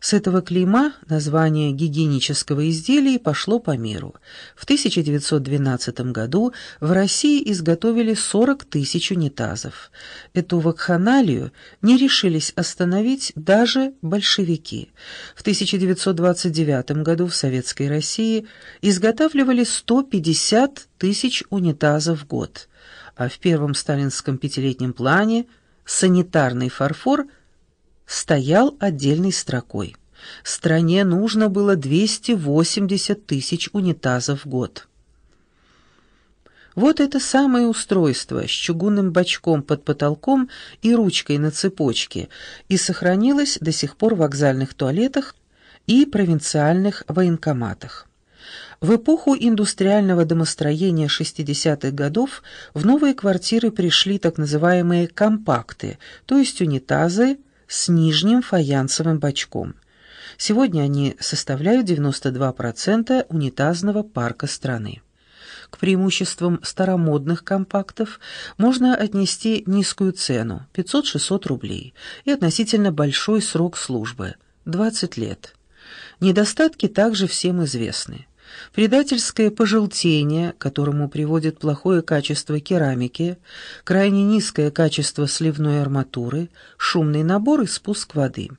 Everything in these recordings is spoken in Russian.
С этого клейма название гигиенического изделия пошло по миру. В 1912 году в России изготовили 40 тысяч унитазов. Эту вакханалию не решились остановить даже большевики. В 1929 году в Советской России изготавливали 150 тысяч унитазов в год, а в первом сталинском пятилетнем плане санитарный фарфор – стоял отдельной строкой. Стране нужно было 280 тысяч унитазов в год. Вот это самое устройство с чугунным бачком под потолком и ручкой на цепочке и сохранилось до сих пор в вокзальных туалетах и провинциальных военкоматах. В эпоху индустриального домостроения 60-х годов в новые квартиры пришли так называемые «компакты», то есть унитазы, с нижним фаянсовым бачком. Сегодня они составляют 92% унитазного парка страны. К преимуществам старомодных компактов можно отнести низкую цену – 500-600 рублей, и относительно большой срок службы – 20 лет. Недостатки также всем известны. Предательское пожелтение, которому приводит плохое качество керамики, крайне низкое качество сливной арматуры, шумный набор и спуск воды.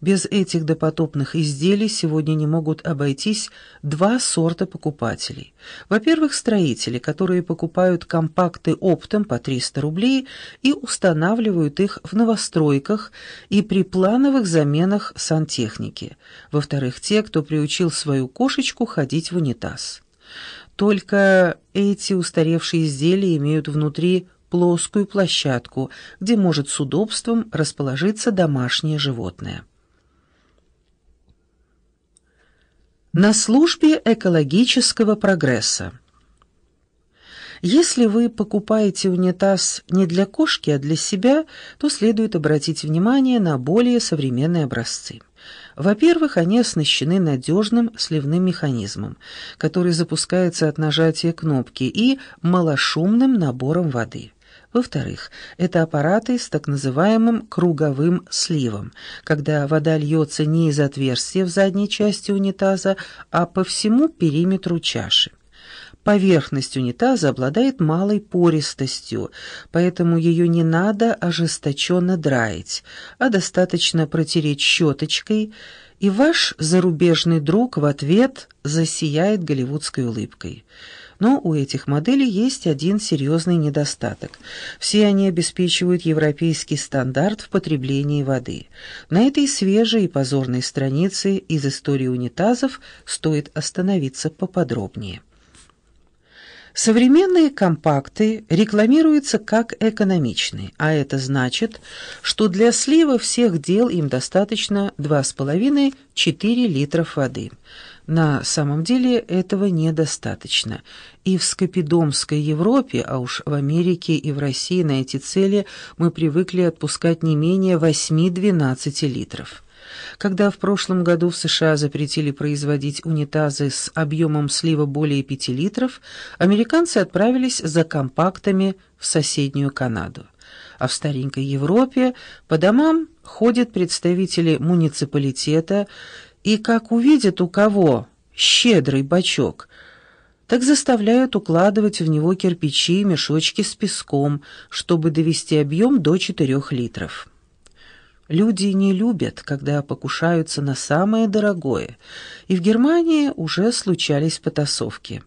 Без этих допотопных изделий сегодня не могут обойтись два сорта покупателей. Во-первых, строители, которые покупают компакты оптом по 300 рублей и устанавливают их в новостройках и при плановых заменах сантехники. Во-вторых, те, кто приучил свою кошечку ходить в унитаз. Только эти устаревшие изделия имеют внутри плоскую площадку, где может с удобством расположиться домашнее животное. На службе экологического прогресса. Если вы покупаете унитаз не для кошки, а для себя, то следует обратить внимание на более современные образцы. Во-первых, они оснащены надежным сливным механизмом, который запускается от нажатия кнопки, и малошумным набором воды. Во-вторых, это аппараты с так называемым круговым сливом, когда вода льется не из отверстия в задней части унитаза, а по всему периметру чаши. Поверхность унитаза обладает малой пористостью, поэтому ее не надо ожесточенно драить, а достаточно протереть щеточкой, и ваш зарубежный друг в ответ засияет голливудской улыбкой. Но у этих моделей есть один серьезный недостаток. Все они обеспечивают европейский стандарт в потреблении воды. На этой свежей и позорной странице из истории унитазов стоит остановиться поподробнее. Современные компакты рекламируются как экономичные, а это значит, что для слива всех дел им достаточно 2,5-4 литров воды. На самом деле этого недостаточно. И в скопидомской Европе, а уж в Америке и в России на эти цели мы привыкли отпускать не менее 8-12 литров. Когда в прошлом году в США запретили производить унитазы с объемом слива более 5 литров, американцы отправились за компактами в соседнюю Канаду. А в старенькой Европе по домам ходят представители муниципалитета и, как увидят у кого щедрый бачок, так заставляют укладывать в него кирпичи и мешочки с песком, чтобы довести объем до 4 литров. Люди не любят, когда покушаются на самое дорогое, и в Германии уже случались потасовки.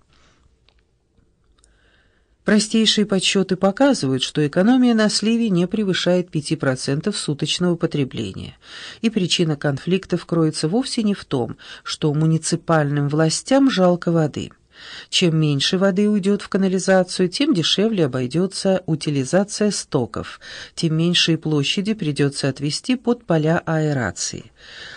Простейшие подсчеты показывают, что экономия на сливе не превышает 5% суточного потребления, и причина конфликтов кроется вовсе не в том, что муниципальным властям жалко воды – чем меньше воды уйдет в канализацию, тем дешевле обойдется утилизация стоков, тем меньшие площади придется отвести под поля аэрации.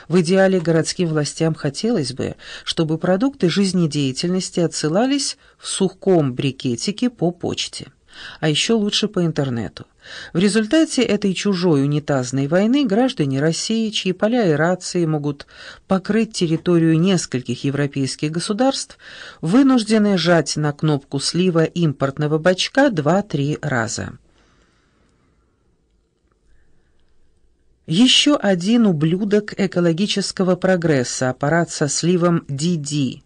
В идеале городским властям хотелось бы, чтобы продукты жизнедеятельности отсылались в сухом брикетике по почте а еще лучше по интернету. В результате этой чужой унитазной войны граждане России, чьи поля и рации могут покрыть территорию нескольких европейских государств, вынуждены жать на кнопку слива импортного бачка 2-3 раза. Еще один ублюдок экологического прогресса, аппарат со сливом DD.